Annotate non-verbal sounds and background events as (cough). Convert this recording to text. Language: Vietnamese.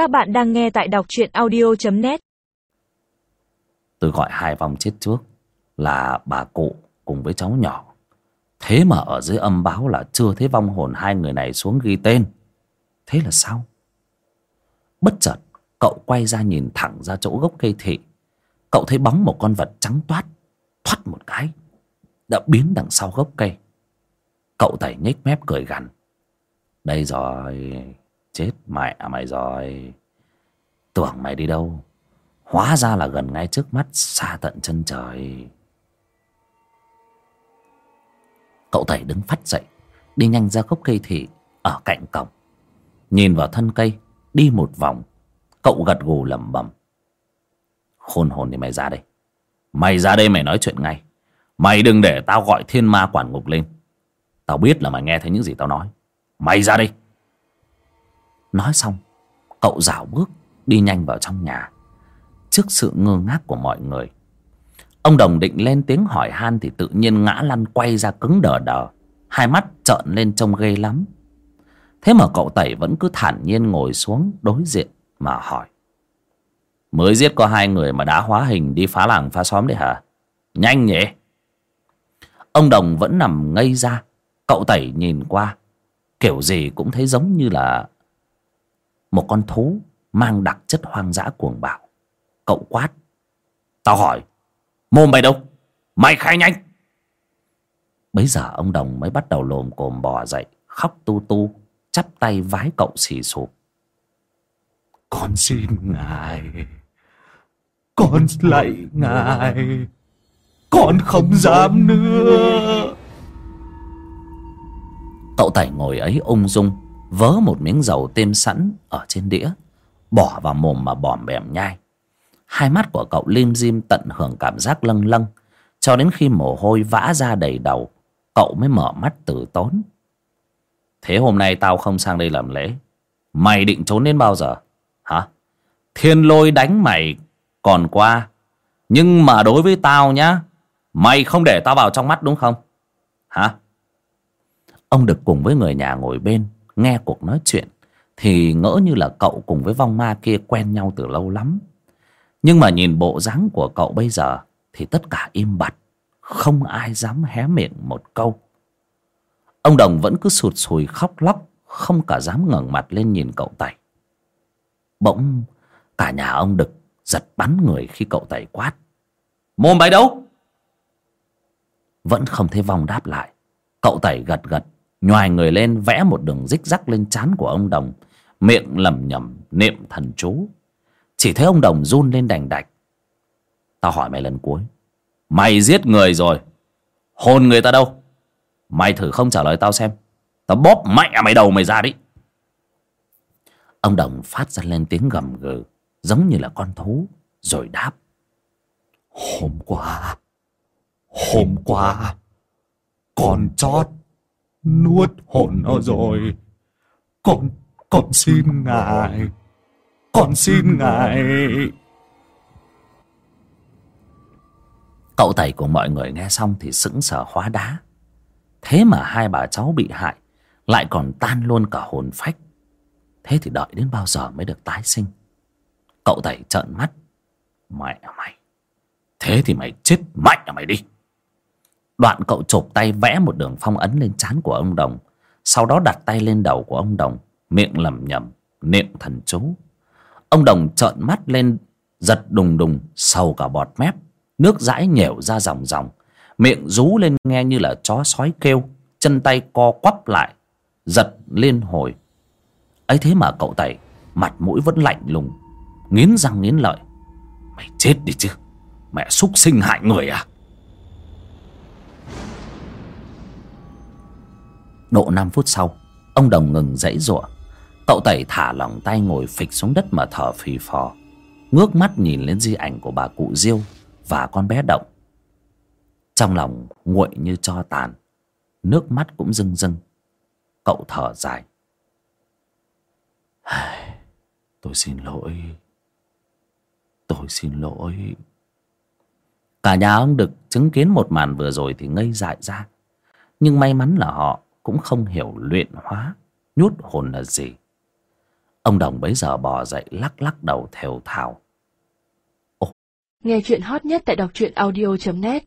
Các bạn đang nghe tại đọc truyện audio.net Tôi gọi hai vong chết trước, Là bà cụ cùng với cháu nhỏ. Thế mà ở dưới âm báo là chưa thấy vong hồn hai người này xuống ghi tên. Thế là sao? Bất chợt, cậu quay ra nhìn thẳng ra chỗ gốc cây thị. Cậu thấy bóng một con vật trắng toát, Thoát một cái, Đã biến đằng sau gốc cây. Cậu tẩy nhếch mép cười gằn. Đây rồi Chết mẹ mày rồi. Tưởng mày đi đâu. Hóa ra là gần ngay trước mắt Xa tận chân trời. Cậu tẩy đứng phát dậy, Đi nhanh ra gốc cây thị Ở cạnh cổng. Nhìn vào thân cây, Đi một vòng, Cậu gật gù lẩm bẩm. Khôn hồn thì mày ra đây. Mày ra đây mày nói chuyện ngay. Mày đừng để tao gọi thiên ma quản ngục lên Tao biết là mày nghe thấy những gì tao nói. Mày ra đây. Nói xong, Cậu dạo bước đi nhanh vào trong nhà, Trước sự ngơ ngác của mọi người Ông Đồng định lên tiếng hỏi han Thì tự nhiên ngã lăn quay ra cứng đờ đờ, Hai mắt trợn lên trông ghê lắm Thế mà cậu Tẩy vẫn cứ thản nhiên ngồi xuống đối diện mà hỏi Mới giết có hai người mà đã hóa hình đi phá làng phá xóm đấy hả? Nhanh nhỉ? Ông Đồng vẫn nằm ngây ra, Cậu Tẩy nhìn qua, Kiểu gì cũng thấy giống như là một con thú Mang đặc chất hoang dã cuồng bạo. Cậu quát. Tao hỏi Mồm mày đâu? Mày khai nhanh. Bấy giờ ông Đồng mới bắt đầu lồm cồm bò dậy Khóc tu tu Chắp tay vái cậu xì sụp Con xin ngài Con lạy ngài Con không dám nữa. Cậu Tẩy ngồi ấy ung dung Vớ một miếng dầu tiêm sẵn Ở trên đĩa, Bỏ vào mồm mà bòm bèm nhai. Hai mắt của cậu lim dim tận hưởng cảm giác lâng lâng, Cho đến khi mồ hôi vã ra đầy đầu, Cậu mới mở mắt từ tốn. Thế hôm nay tao không sang đây làm lễ. Mày định trốn đến bao giờ? Hả? Thiên lôi đánh mày còn qua. Nhưng mà đối với tao nhá, Mày không để tao vào trong mắt đúng không? Hả? Ông được cùng với người nhà ngồi bên Nghe cuộc nói chuyện Thì ngỡ như là cậu cùng với vong ma kia quen nhau từ lâu lắm. Nhưng mà nhìn bộ dáng của cậu bây giờ Thì tất cả im bặt, Không ai dám hé miệng một câu. Ông Đồng vẫn cứ sụt sùi khóc lóc, Không cả dám ngẩng mặt lên nhìn cậu Tẩy. Bỗng cả nhà ông Đực giật bắn người khi cậu Tẩy quát. Mồm bài đâu? Vẫn không thấy vong đáp lại, Cậu Tẩy gật gật. Nhoài người lên vẽ một đường rích rắc lên trán của ông Đồng, Miệng lẩm nhẩm niệm thần chú. Chỉ thấy ông Đồng run lên đành đạch. Tao hỏi mày lần cuối, Mày giết người rồi Hồn người ta đâu? Mày thử không trả lời tao xem, Tao bóp mạnh à mày đầu mày ra đi. Ông Đồng phát ra lên tiếng gầm gừ, Giống như là con thú, Rồi đáp. Hôm qua Hôm qua, Con chót Nuốt hồn nó rồi. Con Con xin ngài, Con xin ngài. Cậu Tẩy của mọi người nghe xong Thì sững sờ hóa đá. Thế mà hai bà cháu bị hại, Lại còn tan luôn cả hồn phách. Thế thì đợi đến bao giờ mới được tái sinh? Cậu Tẩy trợn mắt. Mẹ mày, Thế thì mày chết mạnh à mày đi. Đoạn cậu chụp tay vẽ một đường phong ấn lên trán của ông Đồng. Sau đó đặt tay lên đầu của ông Đồng Miệng lẩm nhẩm Niệm thần chú. Ông Đồng trợn mắt lên Giật đùng đùng sầu cả bọt mép. Nước dãi nhểu ra ròng ròng, Miệng rú lên nghe như là chó sói kêu Chân tay co quắp lại Giật liên hồi. Ấy thế mà cậu tẩy Mặt mũi vẫn lạnh lùng Nghiến răng nghiến lợi. Mày chết đi chứ Mẹ súc sinh hại người à? Độ 5 phút sau, Ông Đồng ngừng dãy giụa Cậu Tẩy thả lỏng tay ngồi phịch xuống đất mà thở phì phò, Ngước mắt nhìn lên di ảnh của bà cụ Diêu Và con bé Động. Trong lòng nguội như cho tàn, Nước mắt cũng rưng rưng. Cậu thở dài. (sighs) Tôi xin lỗi. Tôi xin lỗi. Cả nhà ông Đực chứng kiến một màn vừa rồi thì ngây dại ra. Nhưng may mắn là họ cũng không hiểu luyện hóa, Nhút hồn là gì. Ông đồng bấy giờ bò dậy lắc lắc đầu thều thào. Nghe chuyện hot nhất tại đọc truyện audio.net